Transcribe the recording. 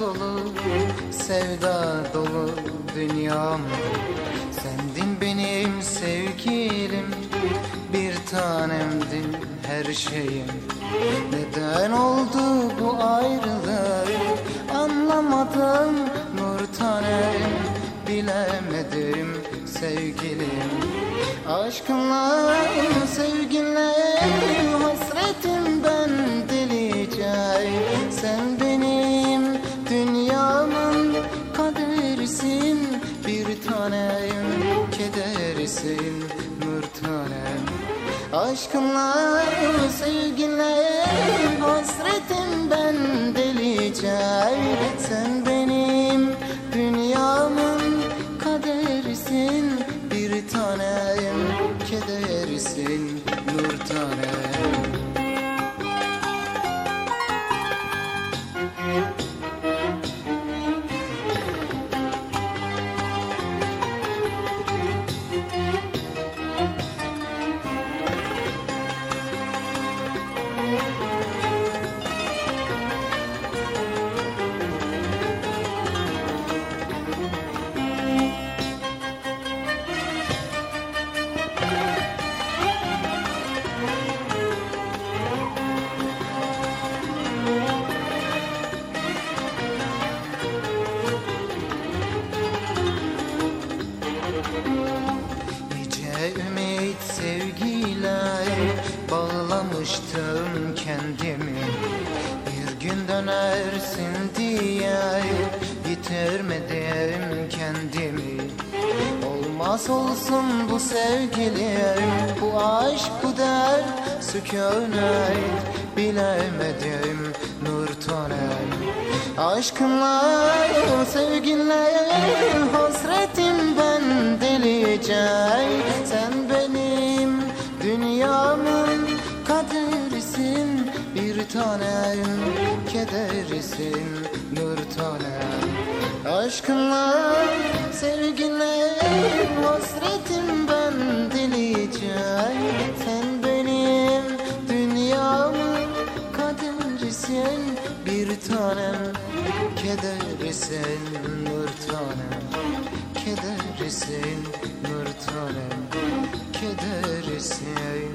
dolu Sevda dolu dünyam. Sendin benim sevgilim Bir tanemdin her şeyim. Neden oldu bu ayrılık? Anlamadım nur tanem Bilemedim sevgilim. Aşkınla sevginle hasretim kedersin nur tanem Aşkınla sevginle Nice ümit sevgiyle bağlamıştım kendimi. Bir gün dönersin diye yitirmedim kendimi. Olmaz olsun bu sevgilim Bu aşk bu der sükunet Bilemedim nur tanem Aşkınla sevginle tanem kederisin nur tanem Aşkınla sevginle hasretim ben delice Sen benim dünyamın kaderisin Bir tanem kederisin nur tanem. Kederisin nur tanem. Kederisin